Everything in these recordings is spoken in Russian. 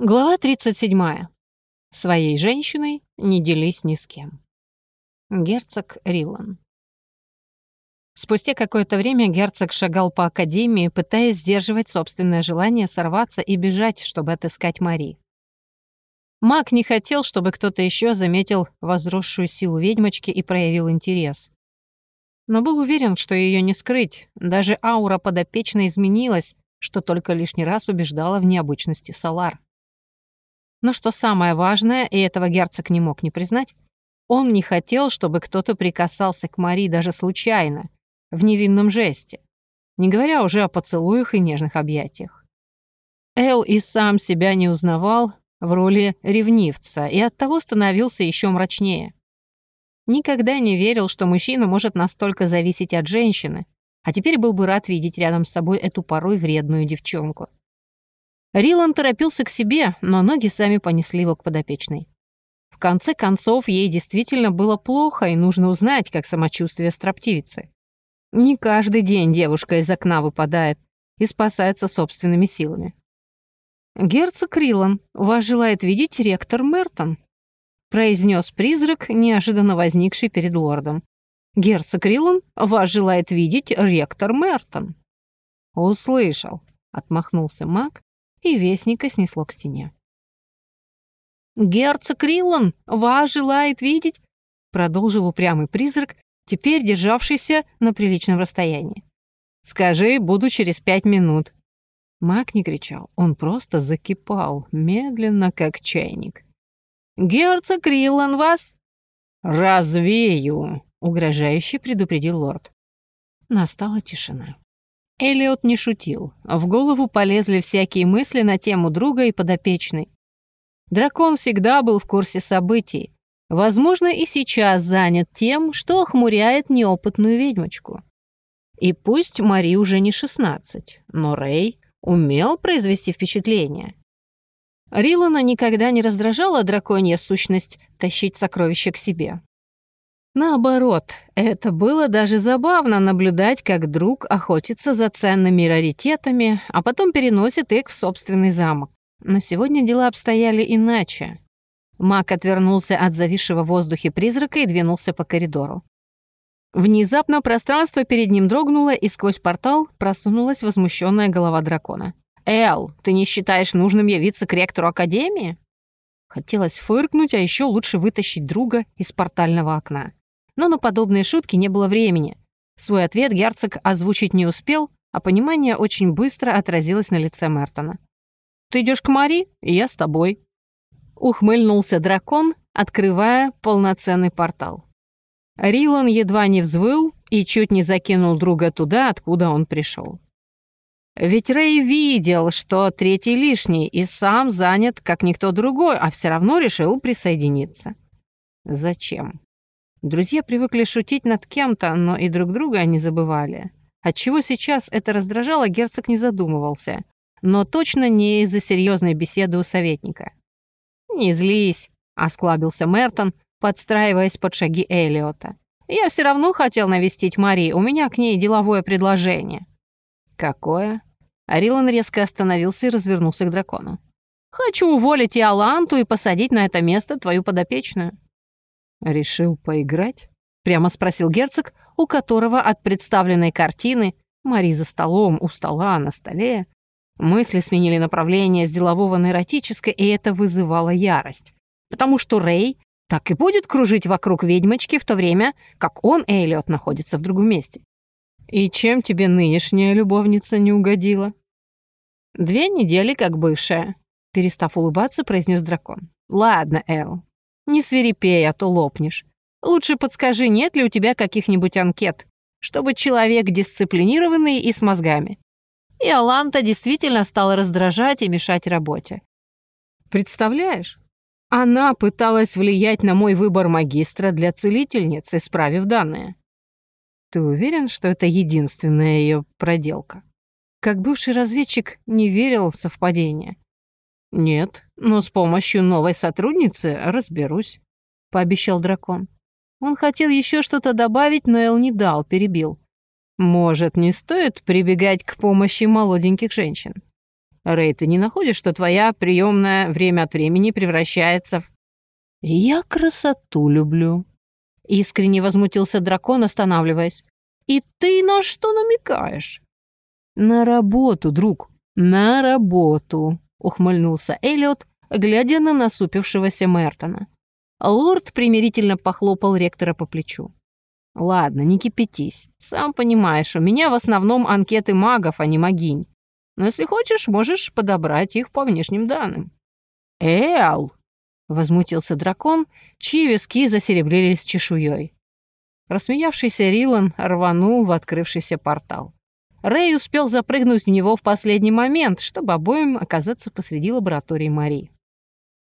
Глава 37. Своей женщиной не делись ни с кем. Герцог Рилан. Спустя какое-то время герцог шагал по академии, пытаясь сдерживать собственное желание сорваться и бежать, чтобы отыскать Мари. Маг не хотел, чтобы кто-то еще заметил возросшую силу ведьмочки и проявил интерес. Но был уверен, что ее не скрыть. Даже аура подопечной изменилась, что только лишний раз убеждала в необычности Салар. Но что самое важное, и этого герцог не мог не признать, он не хотел, чтобы кто-то прикасался к Мари даже случайно, в невинном жесте, не говоря уже о поцелуях и нежных объятиях. Эл и сам себя не узнавал в роли ревнивца и оттого становился еще мрачнее. Никогда не верил, что мужчина может настолько зависеть от женщины, а теперь был бы рад видеть рядом с собой эту порой вредную девчонку. Рилан торопился к себе, но ноги сами понесли его к подопечной. В конце концов, ей действительно было плохо, и нужно узнать, как самочувствие строптивицы. Не каждый день девушка из окна выпадает и спасается собственными силами. «Герцог Рилан, вас желает видеть ректор Мертон», произнес призрак, неожиданно возникший перед лордом. «Герцог Рилан, вас желает видеть ректор Мертон». «Услышал», — отмахнулся маг и вестника снесло к стене. «Герцог Риллан вас желает видеть?» продолжил упрямый призрак, теперь державшийся на приличном расстоянии. «Скажи, буду через пять минут». Маг не кричал, он просто закипал, медленно, как чайник. «Герцог Риллан вас?» «Развею», — угрожающе предупредил лорд. Настала тишина. Элиот не шутил. В голову полезли всякие мысли на тему друга и подопечной. Дракон всегда был в курсе событий. Возможно, и сейчас занят тем, что охмуряет неопытную ведьмочку. И пусть Мари уже не 16, но Рэй умел произвести впечатление. Рилана никогда не раздражала драконья сущность тащить сокровища к себе. Наоборот, это было даже забавно наблюдать, как друг охотится за ценными раритетами, а потом переносит их в собственный замок. Но сегодня дела обстояли иначе. Мак отвернулся от зависшего в воздухе призрака и двинулся по коридору. Внезапно пространство перед ним дрогнуло, и сквозь портал просунулась возмущенная голова дракона. «Эл, ты не считаешь нужным явиться к ректору Академии?» Хотелось фыркнуть, а еще лучше вытащить друга из портального окна но на подобные шутки не было времени. Свой ответ герцог озвучить не успел, а понимание очень быстро отразилось на лице Мертона. «Ты идешь к Мари, и я с тобой», — ухмыльнулся дракон, открывая полноценный портал. Рилан едва не взвыл и чуть не закинул друга туда, откуда он пришел. Ведь Рэй видел, что третий лишний и сам занят, как никто другой, а все равно решил присоединиться. Зачем? Друзья привыкли шутить над кем-то, но и друг друга они забывали. Отчего сейчас это раздражало, герцог не задумывался. Но точно не из-за серьезной беседы у советника. «Не злись», — осклабился Мертон, подстраиваясь под шаги Элиота. «Я все равно хотел навестить Мари, у меня к ней деловое предложение». «Какое?» Арилан резко остановился и развернулся к дракону. «Хочу уволить Иоланту и посадить на это место твою подопечную». «Решил поиграть?» — прямо спросил герцог, у которого от представленной картины Мари за столом, у стола, на столе. Мысли сменили направление с делового на эротическое, и это вызывало ярость. Потому что Рэй так и будет кружить вокруг ведьмочки в то время, как он, Эллиот, находится в другом месте. «И чем тебе нынешняя любовница не угодила?» «Две недели как бывшая», — перестав улыбаться, произнес дракон. «Ладно, Эл, не свирепей, а то лопнешь. Лучше подскажи, нет ли у тебя каких-нибудь анкет, чтобы человек дисциплинированный и с мозгами. И Аланта действительно стала раздражать и мешать работе. Представляешь? Она пыталась влиять на мой выбор магистра для целительницы, исправив данные. Ты уверен, что это единственная ее проделка? Как бывший разведчик не верил в совпадение. «Нет, но с помощью новой сотрудницы разберусь», — пообещал дракон. Он хотел еще что-то добавить, но Эл не дал, перебил. «Может, не стоит прибегать к помощи молоденьких женщин? Рэй, ты не находишь, что твоя приемная время от времени превращается в... Я красоту люблю. Искренне возмутился дракон, останавливаясь. И ты на что намекаешь? На работу, друг, на работу, ухмыльнулся Эллиот, глядя на насупившегося Мертона. Лорд примирительно похлопал ректора по плечу. «Ладно, не кипятись. Сам понимаешь, у меня в основном анкеты магов, а не магинь. Но если хочешь, можешь подобрать их по внешним данным». «Эл!» — возмутился дракон, чьи виски засеребрились чешуей. Рассмеявшийся Рилан рванул в открывшийся портал. Рэй успел запрыгнуть в него в последний момент, чтобы обоим оказаться посреди лаборатории Марии.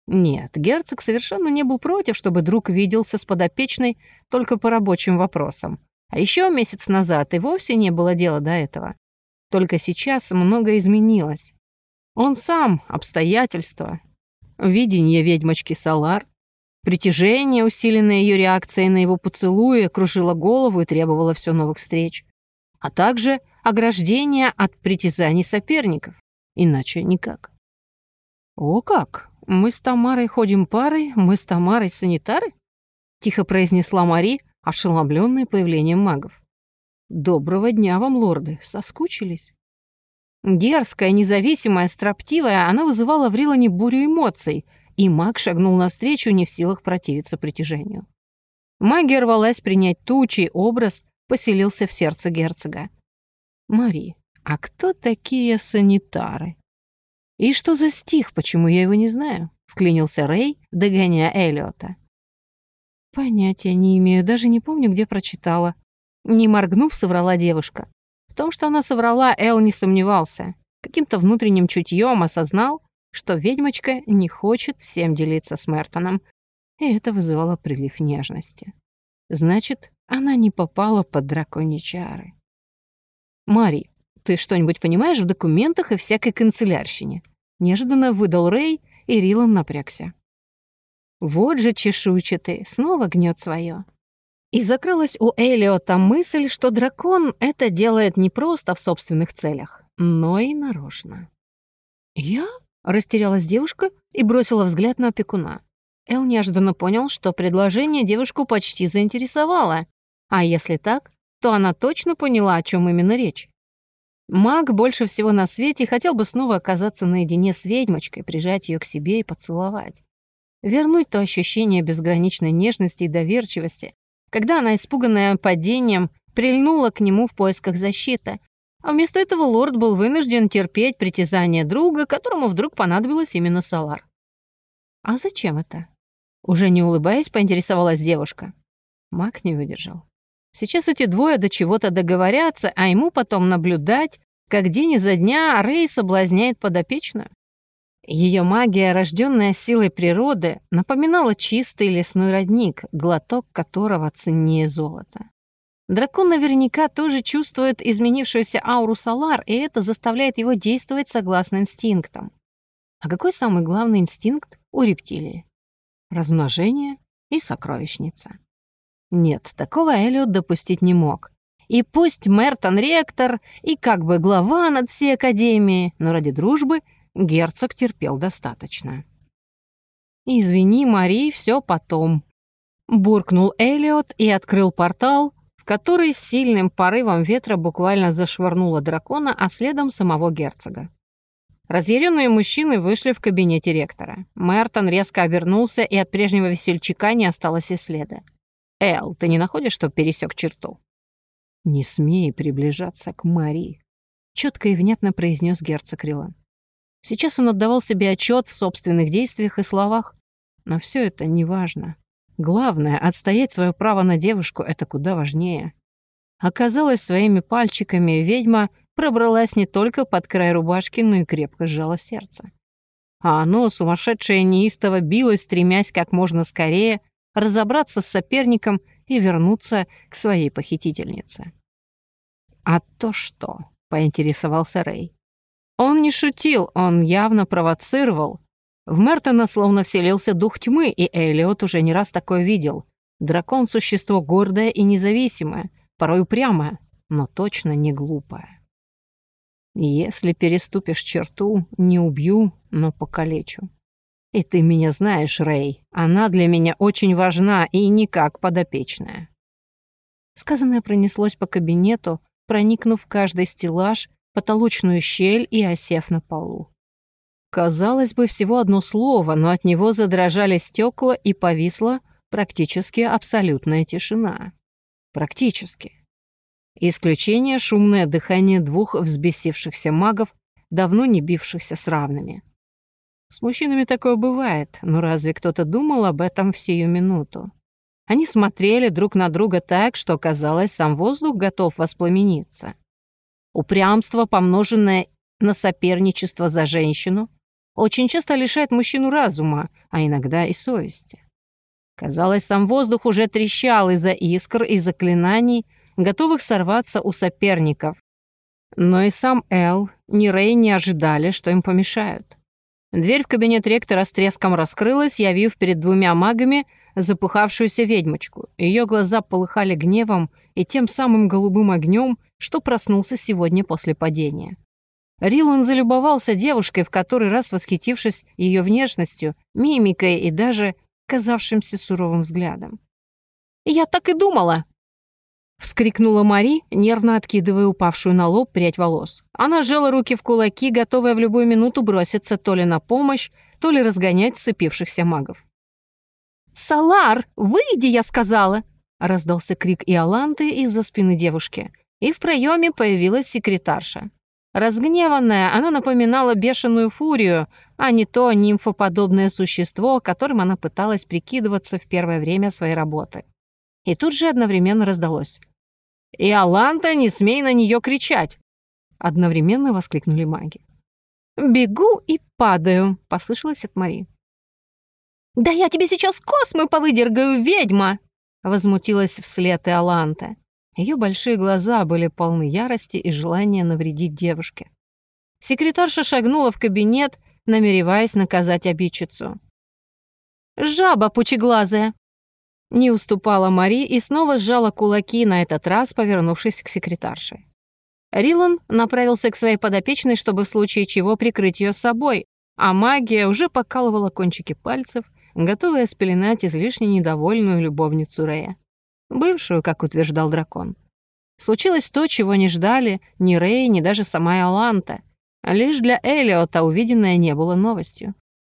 Нет, герцог совершенно не был против, чтобы друг виделся с подопечной только по рабочим вопросам. А еще месяц назад и вовсе не было дела до этого. Только сейчас многое изменилось. Он сам, обстоятельства, видение ведьмочки Салар, притяжение, усиленное ее реакцией на его поцелуи, окружило голову и требовало все новых встреч. А также ограждение от притязаний соперников. Иначе никак. О как! «Мы с Тамарой ходим парой, мы с Тамарой санитары?» — тихо произнесла Мари, ошеломленная появлением магов. «Доброго дня вам, лорды, соскучились?» Дерзкая, независимая, строптивая, она вызывала в Рилане бурю эмоций, и маг шагнул навстречу, не в силах противиться притяжению. Магия рвалась принять ту, чей образ поселился в сердце герцога. «Мари, а кто такие санитары?» «И что за стих? Почему я его не знаю?» — вклинился Рэй, догоняя Эллиота. «Понятия не имею, даже не помню, где прочитала». Не моргнув, соврала девушка. В том, что она соврала, Эл не сомневался. Каким-то внутренним чутьем осознал, что ведьмочка не хочет всем делиться с Мертоном, и это вызывало прилив нежности. Значит, она не попала под драконьи чары. «Мари, ты что-нибудь понимаешь в документах и всякой канцелярщине?» Неожиданно выдал Рэй, и Рилан напрягся. Вот же чешуйчатый, снова гнет свое. И закрылась у Элиота мысль, что дракон это делает не просто в собственных целях, но и нарочно. «Я?» — растерялась девушка и бросила взгляд на опекуна. Эл неожиданно понял, что предложение девушку почти заинтересовало. А если так, то она точно поняла, о чем именно речь. Маг больше всего на свете хотел бы снова оказаться наедине с ведьмочкой, прижать ее к себе и поцеловать. Вернуть то ощущение безграничной нежности и доверчивости, когда она, испуганная падением, прильнула к нему в поисках защиты. А вместо этого лорд был вынужден терпеть притязание друга, которому вдруг понадобилась именно Салар. «А зачем это?» Уже не улыбаясь, поинтересовалась девушка. Маг не выдержал. Сейчас эти двое до чего-то договорятся, а ему потом наблюдать, как день изо дня Рэй соблазняет подопечную. Ее магия, рожденная силой природы, напоминала чистый лесной родник, глоток которого ценнее золота. Дракон наверняка тоже чувствует изменившуюся ауру Салар, и это заставляет его действовать согласно инстинктам. А какой самый главный инстинкт у рептилии? Размножение и сокровищница. Нет, такого Эллиот допустить не мог. И пусть Мертон ректор и как бы глава над всей академией, но ради дружбы герцог терпел достаточно. «Извини, Мари, все потом», — буркнул Эллиот и открыл портал, в который с сильным порывом ветра буквально зашвырнуло дракона, а следом самого герцога. Разъяренные мужчины вышли в кабинете ректора. Мертон резко обернулся, и от прежнего весельчака не осталось и следа. «Эл, ты не находишь, что пересек черту?» «Не смей приближаться к Марии», — четко и внятно произнес герцог Рилан. Сейчас он отдавал себе отчет в собственных действиях и словах, но все это не важно. Главное, отстоять свое право на девушку — это куда важнее. Оказалось, своими пальчиками ведьма пробралась не только под край рубашки, но и крепко сжала сердце. А оно, сумасшедшее неистово, билось, стремясь как можно скорее разобраться с соперником и вернуться к своей похитительнице. «А то что?» — поинтересовался Рэй. Он не шутил, он явно провоцировал. В Мертона словно вселился дух тьмы, и Элиот уже не раз такое видел. Дракон — существо гордое и независимое, порой упрямое, но точно не глупое. Если переступишь черту, не убью, но покалечу. И ты меня знаешь, Рэй. Она для меня очень важна и никак подопечная. Сказанное пронеслось по кабинету, проникнув в каждый стеллаж, потолочную щель и осев на полу. Казалось бы, всего одно слово, но от него задрожали стекла и повисла практически абсолютная тишина. Практически. Исключение — шумное дыхание двух взбесившихся магов, давно не бившихся с равными. С мужчинами такое бывает, но разве кто-то думал об этом в сию минуту? Они смотрели друг на друга так, что, казалось, сам воздух готов воспламениться. Упрямство, помноженное на соперничество за женщину, очень часто лишает мужчину разума, а иногда и совести. Казалось, сам воздух уже трещал из-за искр и заклинаний, готовых сорваться у соперников. Но и сам Эл, ни Рэй не ожидали, что им помешают. Дверь в кабинет ректора с треском раскрылась, явив перед двумя магами запыхавшуюся ведьмочку. Ее глаза полыхали гневом и тем самым голубым огнем, что проснулся сегодня после падения. Рилан залюбовался девушкой, в который раз восхитившись ее внешностью, мимикой и даже казавшимся суровым взглядом. «Я так и думала!» Вскрикнула Мари, нервно откидывая упавшую на лоб прядь волос. Она сжала руки в кулаки, готовая в любую минуту броситься то ли на помощь, то ли разгонять сцепившихся магов. «Салар, выйди, я сказала!» Раздался крик Иоланты из-за спины девушки, и в проеме появилась секретарша. Разгневанная, она напоминала бешеную фурию, а не то нимфоподобное существо, которым она пыталась прикидываться в первое время своей работы. И тут же одновременно раздалось. «И Аланта, не смей на нее кричать!» Одновременно воскликнули маги. «Бегу и падаю», — послышалось от Мари. «Да я тебе сейчас космы повыдергаю, ведьма!» Возмутилась вслед и Аланта. Ее большие глаза были полны ярости и желания навредить девушке. Секретарша шагнула в кабинет, намереваясь наказать обидчицу. «Жаба пучеглазая!» Не уступала Мари и снова сжала кулаки, на этот раз повернувшись к секретарше. Рилан направился к своей подопечной, чтобы в случае чего прикрыть ее собой, а магия уже покалывала кончики пальцев, готовая спеленать излишне недовольную любовницу Рея бывшую, как утверждал дракон. Случилось то, чего не ждали ни Рэй, ни даже сама Иоланта. Лишь для Элиота увиденное не было новостью.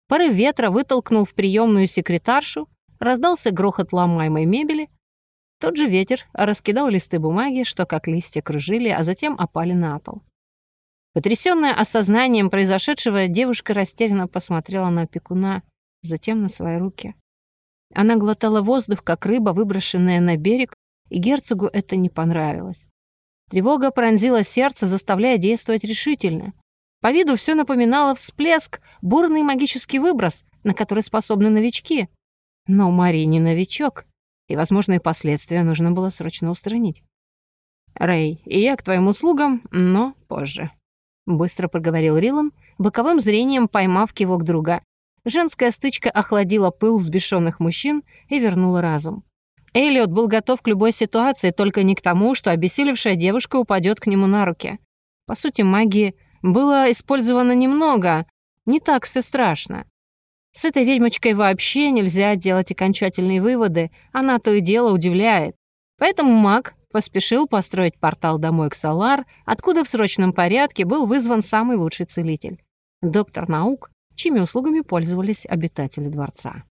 Порыв ветра вытолкнул в приемную секретаршу, раздался грохот ломаемой мебели. Тот же ветер раскидал листы бумаги, что как листья кружили, а затем опали на пол. Потрясённая осознанием произошедшего, девушка растерянно посмотрела на опекуна, затем на свои руки. Она глотала воздух, как рыба, выброшенная на берег, и герцогу это не понравилось. Тревога пронзила сердце, заставляя действовать решительно. По виду все напоминало всплеск, бурный магический выброс, на который способны новички. Но Мари не новичок, и возможные последствия нужно было срочно устранить. «Рэй, и я к твоим услугам, но позже», — быстро проговорил Рилан, боковым зрением поймав кивок друга. Женская стычка охладила пыл взбешенных мужчин и вернула разум. Эллиот был готов к любой ситуации, только не к тому, что обессилевшая девушка упадет к нему на руки. По сути, магии было использовано немного, не так все страшно. С этой ведьмочкой вообще нельзя делать окончательные выводы, она то и дело удивляет. Поэтому маг поспешил построить портал домой к Салар, откуда в срочном порядке был вызван самый лучший целитель. Доктор наук чьими услугами пользовались обитатели дворца.